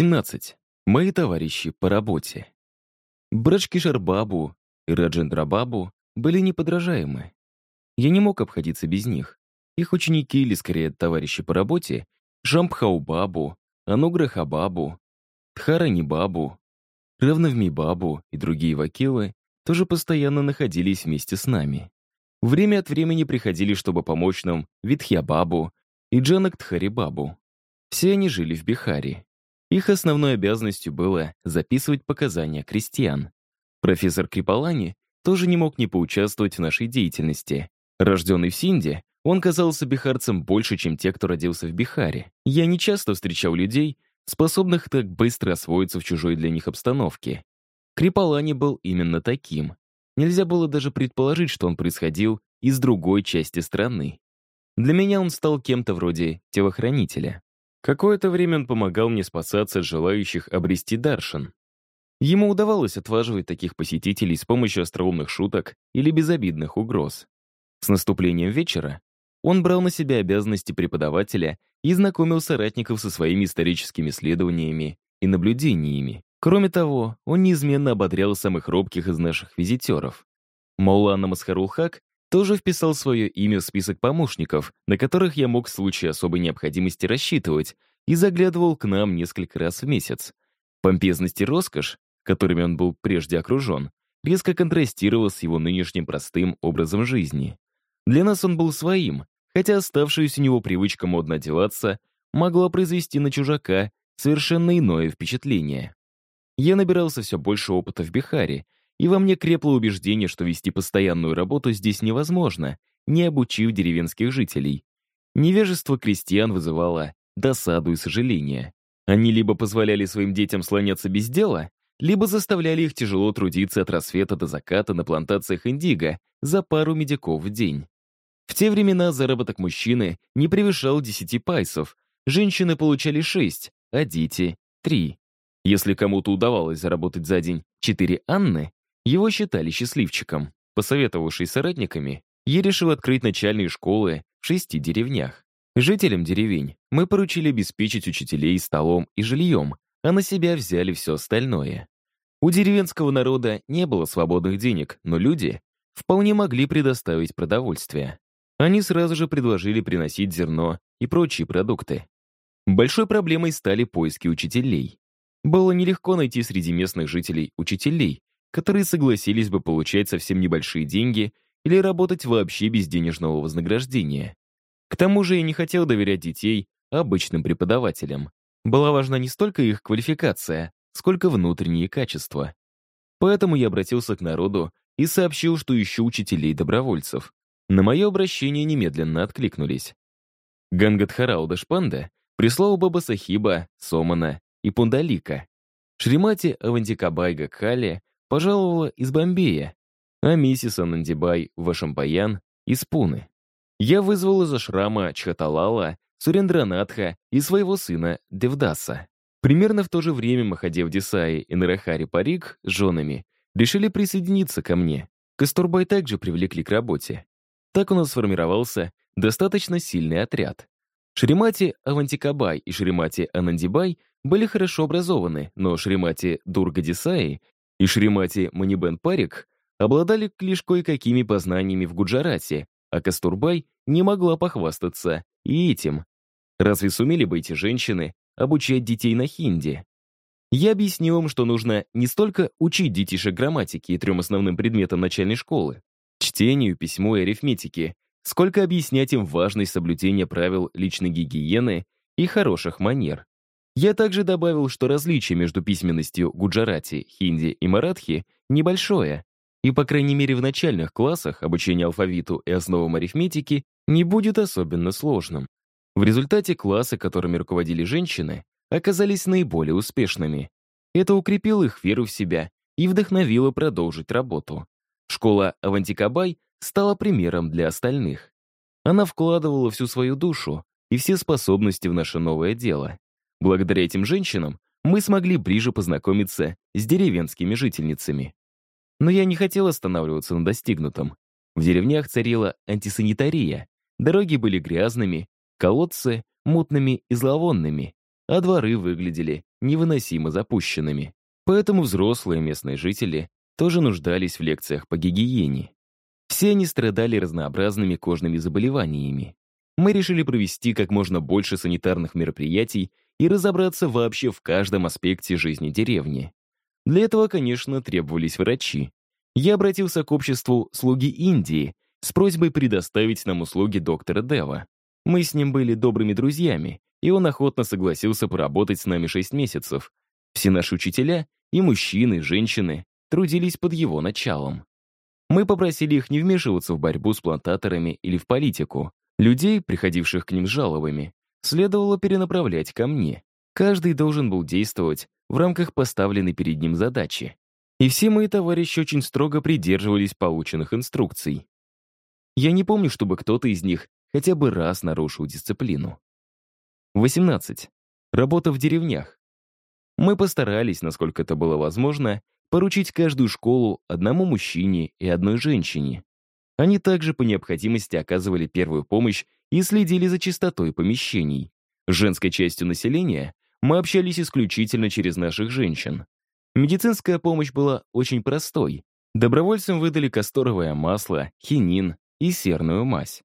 17. Мои товарищи по работе. Брачкишар-бабу и Раджендра-бабу были неподражаемы. Я не мог обходиться без них. Их ученики, или скорее товарищи по работе, Шампхау-бабу, Ануграха-бабу, Тхарани-бабу, Равнавми-бабу и другие вакилы тоже постоянно находились вместе с нами. Время от времени приходили, чтобы помочь нам Витхья-бабу и Джанактхари-бабу. Все они жили в Бихаре. Их основной обязанностью было записывать показания крестьян. Профессор Крипалани тоже не мог не поучаствовать в нашей деятельности. Рожденный в Синде, он казался бихарцем больше, чем те, кто родился в Бихаре. Я не часто встречал людей, способных так быстро освоиться в чужой для них обстановке. Крипалани был именно таким. Нельзя было даже предположить, что он происходил из другой части страны. Для меня он стал кем-то вроде телохранителя. Какое-то время он помогал мне спасаться от желающих обрести Даршин. Ему удавалось отваживать таких посетителей с помощью остроумных шуток или безобидных угроз. С наступлением вечера он брал на себя обязанности преподавателя и знакомил соратников со своими историческими исследованиями и наблюдениями. Кроме того, он неизменно ободрял самых робких из наших визитеров. Маулана Масхарулхак тоже вписал свое имя в список помощников, на которых я мог в случае особой необходимости рассчитывать, и заглядывал к нам несколько раз в месяц. Помпезность и роскошь, которыми он был прежде окружен, резко контрастировал с его нынешним простым образом жизни. Для нас он был своим, хотя оставшаяся у него привычка модно одеваться могла произвести на чужака совершенно иное впечатление. Я набирался все больше опыта в Бихаре, и во мне крепло убеждение, что вести постоянную работу здесь невозможно, не обучив деревенских жителей. Невежество крестьян вызывало досаду и сожаление. Они либо позволяли своим детям слоняться без дела, либо заставляли их тяжело трудиться от рассвета до заката на плантациях индиго за пару медиков в день. В те времена заработок мужчины не превышал 10 пайсов, женщины получали 6, а дети — 3. Если кому-то удавалось заработать за день 4 Анны, его считали счастливчиком. Посоветовавшись соратниками, я решил открыть начальные школы в шести деревнях. Жителям деревень мы поручили обеспечить учителей столом и жильем, а на себя взяли все остальное. У деревенского народа не было свободных денег, но люди вполне могли предоставить продовольствие. Они сразу же предложили приносить зерно и прочие продукты. Большой проблемой стали поиски учителей. Было нелегко найти среди местных жителей учителей, которые согласились бы получать совсем небольшие деньги или работать вообще без денежного вознаграждения. К тому же я не хотел доверять детей обычным преподавателям. Была важна не столько их квалификация, сколько внутренние качества. Поэтому я обратился к народу и сообщил, что ищу учителей-добровольцев. На мое обращение немедленно откликнулись. Гангадхарау Дашпанда прислал Баба Сахиба, Сомана и Пундалика. Шримати Авантикабайга Кали пожаловала из Бомбея, а миссис Анандибай Вашампаян из Пуны. Я вызвал из ашрама Чхаталала, Сурендранатха и своего сына Девдаса. Примерно в то же время Махадев Десаи и Нарахари Парик с женами решили присоединиться ко мне. Кастурбай также привлекли к работе. Так у нас сформировался достаточно сильный отряд. Шримати Авантикабай и Шримати Анандибай были хорошо образованы, но Шримати Дурга Десаи и Шримати Манибен Парик обладали лишь кое-какими познаниями в Гуджарате, а Кастурбай не могла похвастаться и этим. Разве сумели бы эти женщины обучать детей на хинди? Я объяснил им, что нужно не столько учить детишек грамматики и трем основным предметам начальной школы, чтению, письму и арифметике, сколько объяснять им важность соблюдения правил личной гигиены и хороших манер. Я также добавил, что различие между письменностью гуджарати, хинди и маратхи небольшое, и, по крайней мере, в начальных классах обучение алфавиту и основам арифметики не будет особенно сложным. В результате классы, которыми руководили женщины, оказались наиболее успешными. Это укрепило их веру в себя и вдохновило продолжить работу. Школа Авантикабай стала примером для остальных. Она вкладывала всю свою душу и все способности в наше новое дело. Благодаря этим женщинам мы смогли ближе познакомиться с деревенскими жительницами. Но я не хотел останавливаться на достигнутом. В деревнях царила антисанитария, дороги были грязными, колодцы — мутными и зловонными, а дворы выглядели невыносимо запущенными. Поэтому взрослые местные жители тоже нуждались в лекциях по гигиене. Все они страдали разнообразными кожными заболеваниями. Мы решили провести как можно больше санитарных мероприятий и разобраться вообще в каждом аспекте жизни деревни. Для этого, конечно, требовались врачи. Я обратился к обществу «Слуги Индии» с просьбой предоставить нам услуги доктора Дева. Мы с ним были добрыми друзьями, и он охотно согласился поработать с нами 6 месяцев. Все наши учителя, и мужчины, и женщины, трудились под его началом. Мы попросили их не вмешиваться в борьбу с плантаторами или в политику. Людей, приходивших к ним с жалобами, следовало перенаправлять ко мне. Каждый должен был действовать в рамках поставленной перед ним задачи. И все мои товарищи очень строго придерживались полученных инструкций. Я не помню, чтобы кто-то из них хотя бы раз нарушил дисциплину. 18. Работа в деревнях. Мы постарались, насколько это было возможно, поручить каждую школу одному мужчине и одной женщине. Они также по необходимости оказывали первую помощь и следили за чистотой помещений. С женской частью населения мы общались исключительно через наших женщин. Медицинская помощь была очень простой. Добровольцам выдали касторовое масло, хинин и серную мазь.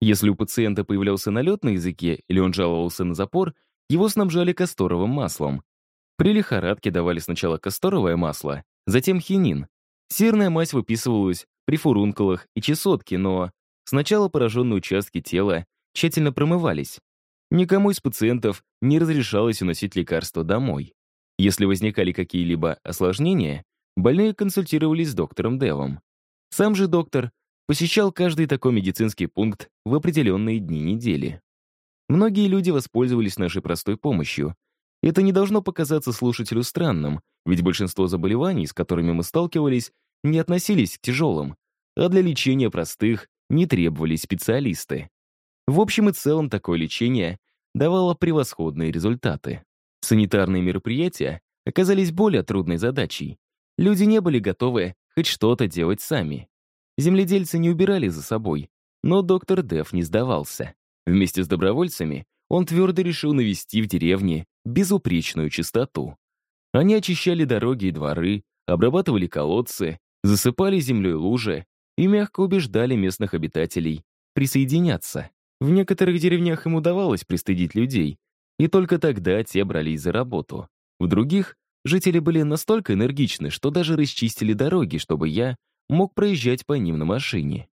Если у пациента появлялся налет на языке или он жаловался на запор, его снабжали касторовым маслом. При лихорадке давали сначала касторовое масло, затем хинин. Серная мазь выписывалась при фурункулах и чесотке, но сначала пораженные участки тела тщательно промывались. Никому из пациентов не разрешалось уносить лекарства домой. Если возникали какие-либо осложнения, больные консультировались с доктором Девом. Сам же доктор посещал каждый такой медицинский пункт в определенные дни недели. Многие люди воспользовались нашей простой помощью. Это не должно показаться слушателю странным, ведь большинство заболеваний, с которыми мы сталкивались, не относились к тяжелым, а для лечения простых не требовались специалисты. В общем и целом такое лечение давало превосходные результаты. Санитарные мероприятия оказались более трудной задачей. Люди не были готовы хоть что-то делать сами. Земледельцы не убирали за собой, но доктор Деф не сдавался. Вместе с добровольцами он твердо решил навести в деревне безупречную чистоту. Они очищали дороги и дворы, обрабатывали колодцы, засыпали землей лужи и мягко убеждали местных обитателей присоединяться. В некоторых деревнях им удавалось пристыдить людей, и только тогда те брались за работу. В других жители были настолько энергичны, что даже расчистили дороги, чтобы я мог проезжать по ним на машине.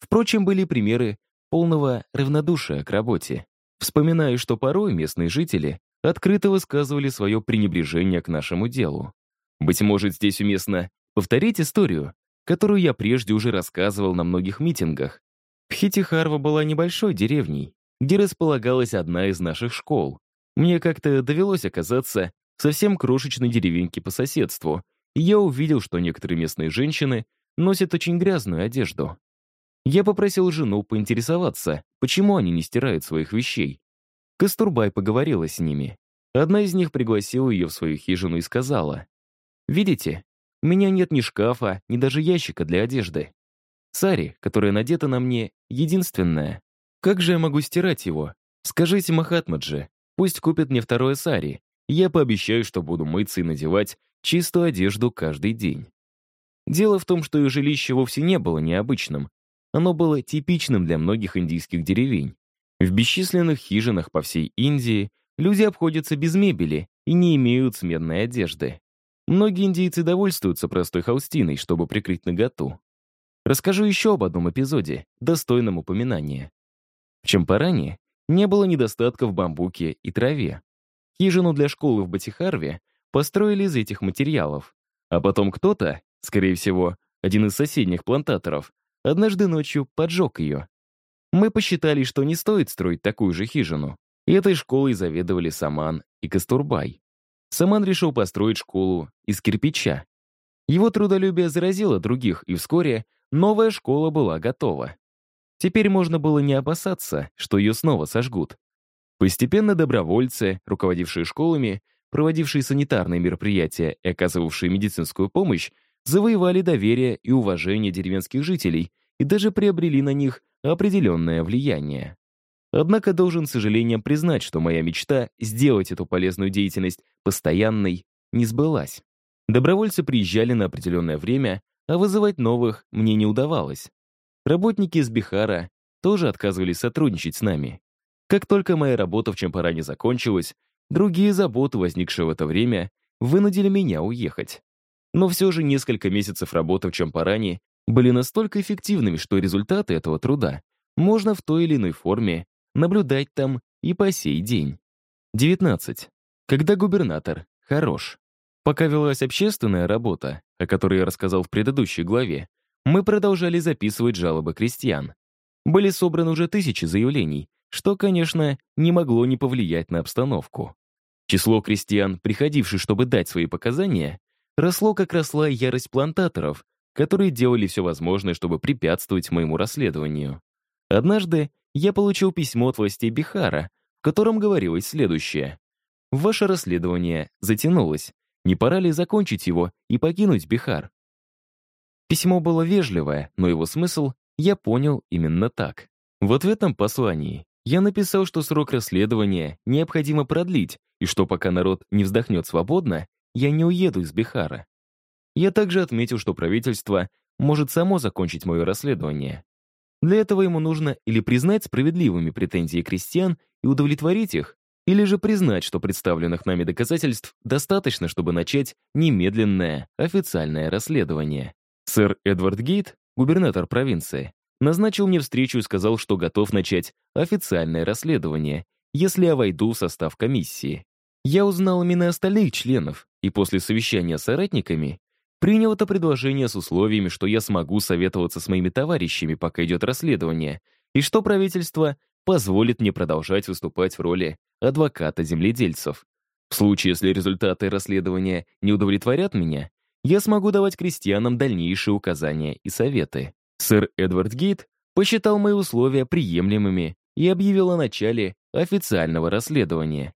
Впрочем, были примеры полного равнодушия к работе. Вспоминаю, что порой местные жители открыто высказывали свое пренебрежение к нашему делу. Быть может, здесь уместно повторить историю, которую я прежде уже рассказывал на многих митингах. Пхитихарва была небольшой деревней, где располагалась одна из наших школ. Мне как-то довелось оказаться в совсем крошечной деревеньке по соседству, и я увидел, что некоторые местные женщины носят очень грязную одежду. Я попросил жену поинтересоваться, почему они не стирают своих вещей. Кастурбай поговорила с ними. Одна из них пригласила ее в свою хижину и сказала, «Видите, у меня нет ни шкафа, ни даже ящика для одежды. Сари, которая надета на мне, единственная. Как же я могу стирать его? Скажите Махатмаджи, пусть купит мне второе сари. Я пообещаю, что буду мыться и надевать чистую одежду каждый день. Дело в том, что ее жилище вовсе не было необычным. Оно было типичным для многих индийских деревень. В бесчисленных хижинах по всей Индии люди обходятся без мебели и не имеют сменной одежды. Многие индийцы довольствуются простой холстиной, чтобы прикрыть наготу. Расскажу еще об одном эпизоде, достойном упоминания. В Чампаране не было недостатка в бамбуке и траве. Хижину для школы в Батихарве построили из этих материалов. А потом кто-то, скорее всего, один из соседних плантаторов, однажды ночью поджег ее. Мы посчитали, что не стоит строить такую же хижину. И этой школой заведовали Саман и Кастурбай. Саман решил построить школу из кирпича. Его трудолюбие заразило других, и вскоре новая школа была готова. Теперь можно было не опасаться, что ее снова сожгут. Постепенно добровольцы, руководившие школами, проводившие санитарные мероприятия и оказывавшие медицинскую помощь, завоевали доверие и уважение деревенских жителей и даже приобрели на них определенное влияние. Однако должен с сожалением признать, что моя мечта сделать эту полезную деятельность постоянной не сбылась. Добровольцы приезжали на определенное время, а вызывать новых мне не удавалось. Работники из Бихара тоже отказывались сотрудничать с нами. Как только моя работа в Чампаране закончилась, другие заботы, возникшие в это время, вынудили меня уехать. Но все же несколько месяцев работы в Чампаране были настолько эффективными, что результаты этого труда можно в той или иной форме наблюдать там и по сей день. 19. Когда губернатор хорош. Пока велась общественная работа, о которой я рассказал в предыдущей главе, мы продолжали записывать жалобы крестьян. Были собраны уже тысячи заявлений, что, конечно, не могло не повлиять на обстановку. Число крестьян, приходивших, чтобы дать свои показания, росло, как росла ярость плантаторов, которые делали все возможное, чтобы препятствовать моему расследованию. Однажды я получил письмо от властей Бихара, в котором говорилось следующее. «Ваше расследование затянулось. Не пора ли закончить его и покинуть Бихар?» Письмо было вежливое, но его смысл я понял именно так. В ответном послании я написал, что срок расследования необходимо продлить, и что пока народ не вздохнет свободно, я не уеду из Бихара. Я также отметил, что правительство может само закончить мое расследование. Для этого ему нужно или признать справедливыми претензии крестьян и удовлетворить их, или же признать, что представленных нами доказательств достаточно, чтобы начать немедленное официальное расследование. Сэр Эдвард Гейт, губернатор провинции, назначил мне встречу и сказал, что готов начать официальное расследование, если я войду в состав комиссии. Я узнал имена остальных членов, и после совещания с соратниками принял это предложение с условиями, что я смогу советоваться с моими товарищами, пока идет расследование, и что правительство позволит мне продолжать выступать в роли адвоката земледельцев. В случае, если результаты расследования не удовлетворят меня, я смогу давать крестьянам дальнейшие указания и советы. Сэр Эдвард Гейт посчитал мои условия приемлемыми и объявил о начале официального расследования.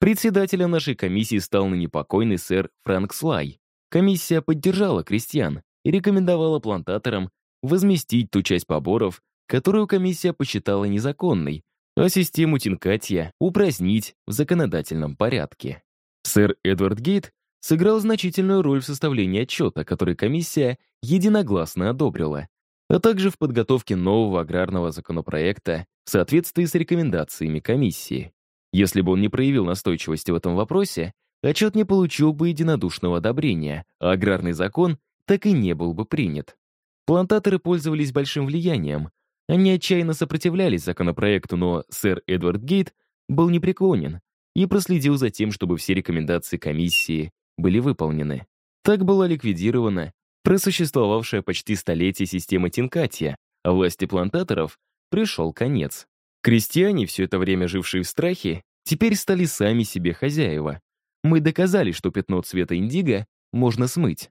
Председателем нашей комиссии стал ныне покойный сэр Фрэнк Слай. Комиссия поддержала крестьян и рекомендовала плантаторам возместить ту часть поборов, которую комиссия посчитала незаконной, а систему Тинкатья упразднить в законодательном порядке. Сэр Эдвард Гейт сыграл значительную роль в составлении отчета, который комиссия единогласно одобрила, а также в подготовке нового аграрного законопроекта в соответствии с рекомендациями комиссии. Если бы он не проявил настойчивости в этом вопросе, отчет не получил бы единодушного одобрения, а аграрный закон так и не был бы принят. Плантаторы пользовались большим влиянием. Они отчаянно сопротивлялись законопроекту, но сэр Эдвард Гейт был непреклонен и проследил за тем, чтобы все рекомендации комиссии были выполнены. Так была ликвидирована просуществовавшая почти столетие система Тинкатия, а власти плантаторов пришел конец. Крестьяне, все это время жившие в страхе, теперь стали сами себе хозяева. Мы доказали, что пятно цвета индиго можно смыть.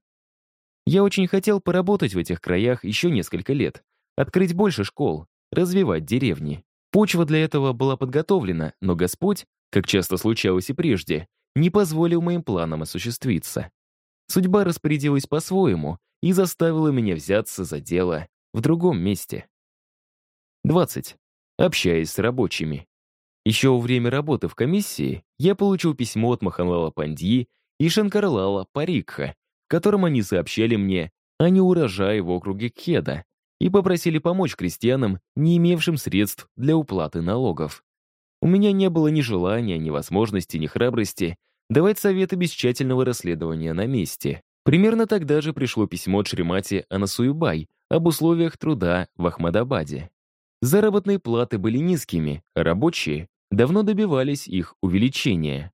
Я очень хотел поработать в этих краях еще несколько лет, открыть больше школ, развивать деревни. Почва для этого была подготовлена, но Господь, как часто случалось и прежде, не позволил моим планам осуществиться. Судьба распорядилась по-своему и заставила меня взяться за дело в другом месте. 20. Общаясь с рабочими. Еще во время работы в комиссии я получил письмо от Маханлала Пандьи и Шанкарлала Парикха, в котором они сообщали мне о неурожае в округе Кеда и попросили помочь крестьянам, не имевшим средств для уплаты налогов. У меня не было ни желания, ни возможности, ни храбрости давать советы без тщательного расследования на месте. Примерно тогда же пришло письмо от Шримати Анасуюбай об условиях труда в Ахмадабаде. Заработные платы были низкими, а рабочие давно добивались их увеличения.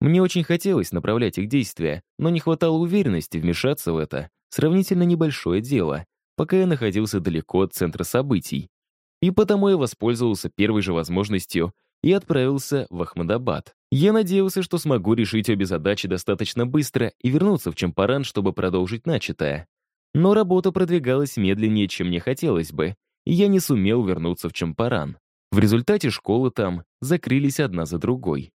Мне очень хотелось направлять их действия, но не хватало уверенности вмешаться в это сравнительно небольшое дело, пока я находился далеко от центра событий. И потому я воспользовался первой же возможностью и отправился в Ахмадабад. Я надеялся, что смогу решить обе задачи достаточно быстро и вернуться в Чампаран, чтобы продолжить начатое. Но работа продвигалась медленнее, чем мне хотелось бы, и я не сумел вернуться в Чампаран. В результате школы там закрылись одна за другой.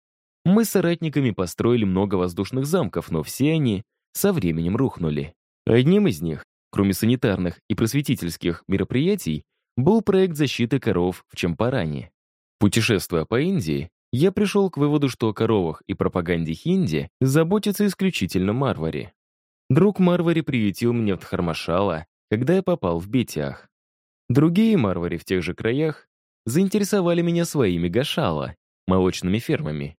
Мы с соратниками построили много воздушных замков, но все они со временем рухнули. Одним из них, кроме санитарных и просветительских мероприятий, был проект защиты коров в Чампаране. Путешествуя по Индии, я пришел к выводу, что о коровах и пропаганде хинди заботится исключительно Марвари. Друг Марвари приютил меня в Дхармашала, когда я попал в Бетиах. Другие Марвари в тех же краях заинтересовали меня своими гашала, молочными фермами.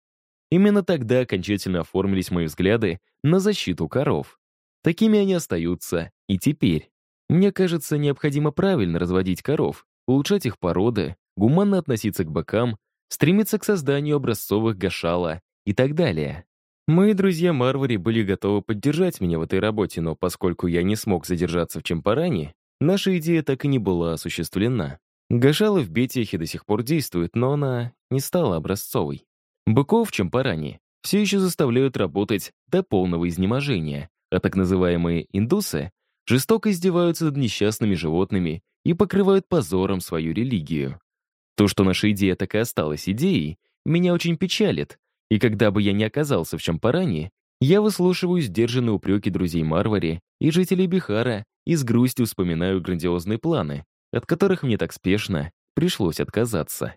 Именно тогда окончательно оформились мои взгляды на защиту коров. Такими они остаются и теперь. Мне кажется, необходимо правильно разводить коров, улучшать их породы, гуманно относиться к быкам, стремиться к созданию образцовых гашала и так далее. Мои друзья Марвари были готовы поддержать меня в этой работе, но поскольку я не смог задержаться в Чемпаране, наша идея так и не была осуществлена. Гашала в Бетиахе до сих пор действует, но она не стала образцовой. Быков в Чемпаране все еще заставляют работать до полного изнеможения, а так называемые индусы жестоко издеваются над несчастными животными и покрывают позором свою религию. То, что наша идея так и осталась идеей, меня очень печалит, и когда бы я не оказался в Чампаране, я выслушиваю сдержанные упреки друзей Марвари и жителей Бихара и с грустью вспоминаю грандиозные планы, от которых мне так спешно пришлось отказаться.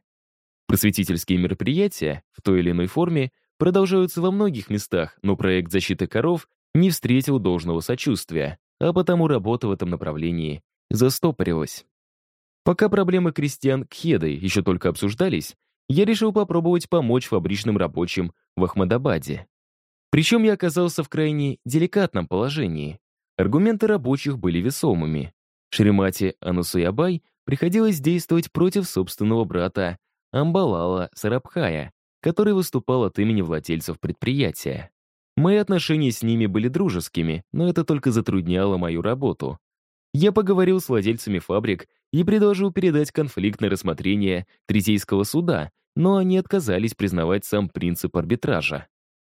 Просветительские мероприятия в той или иной форме продолжаются во многих местах, но проект защиты коров не встретил должного сочувствия, а потому работа в этом направлении застопорилась. Пока проблемы крестьян Кхеды еще только обсуждались, я решил попробовать помочь фабричным рабочим в Ахмадабаде. Причем я оказался в крайне деликатном положении. Аргументы рабочих были весомыми. Шримати Анусуябай приходилось действовать против собственного брата Амбалала Сарабхая, который выступал от имени владельцев предприятия. Мои отношения с ними были дружескими, но это только затрудняло мою работу. Я поговорил с владельцами фабрик и предложил передать конфликт на рассмотрение Третейского суда, но они отказались признавать сам принцип арбитража.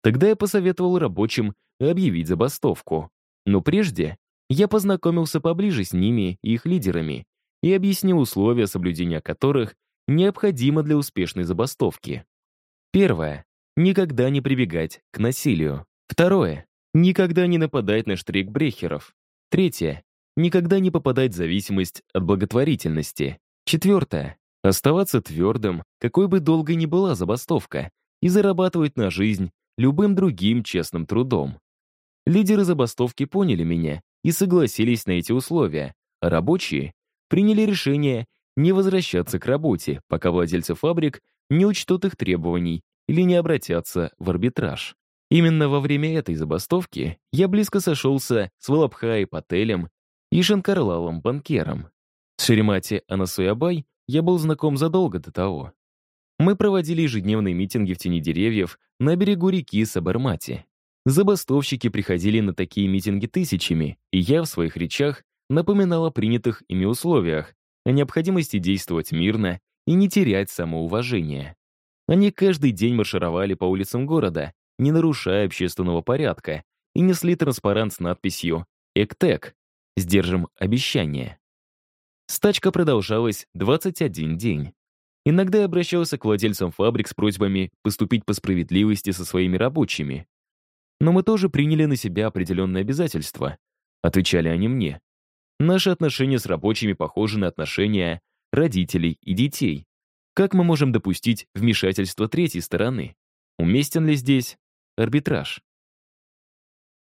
Тогда я посоветовал рабочим объявить забастовку. Но прежде я познакомился поближе с ними и их лидерами и объяснил условия, соблюдения которых необходимо для успешной забастовки. Первое. Никогда не прибегать к насилию. Второе. Никогда не нападать на штрикбрехеров. Третье. Никогда не попадать в зависимость от благотворительности. Четвертое. Оставаться твердым, какой бы долгой ни была забастовка, и зарабатывать на жизнь любым другим честным трудом. Лидеры забастовки поняли меня и согласились на эти условия, рабочие приняли решение не возвращаться к работе, пока владельцы фабрик не учтут их требований или не обратятся в арбитраж. Именно во время этой забастовки я близко сошелся с Валабхай Пателем и Шанкарлалом Банкером. С Шеремати Анасуябай я был знаком задолго до того. Мы проводили ежедневные митинги в тени деревьев на берегу реки Сабармати. Забастовщики приходили на такие митинги тысячами, и я в своих речах напоминал о принятых ими условиях, о необходимости действовать мирно и не терять самоуважение. Они каждый день маршировали по улицам города, не нарушая общественного порядка, и несли транспарант с надписью «Эктек» — «Сдержим обещание». Стачка продолжалась 21 день. Иногда я обращался к владельцам фабрик с просьбами поступить по справедливости со своими рабочими. Но мы тоже приняли на себя определенные обязательства. Отвечали они мне. Наши отношения с рабочими похожи на отношения родителей и детей. Как мы можем допустить вмешательство третьей стороны? Уместен ли здесь арбитраж.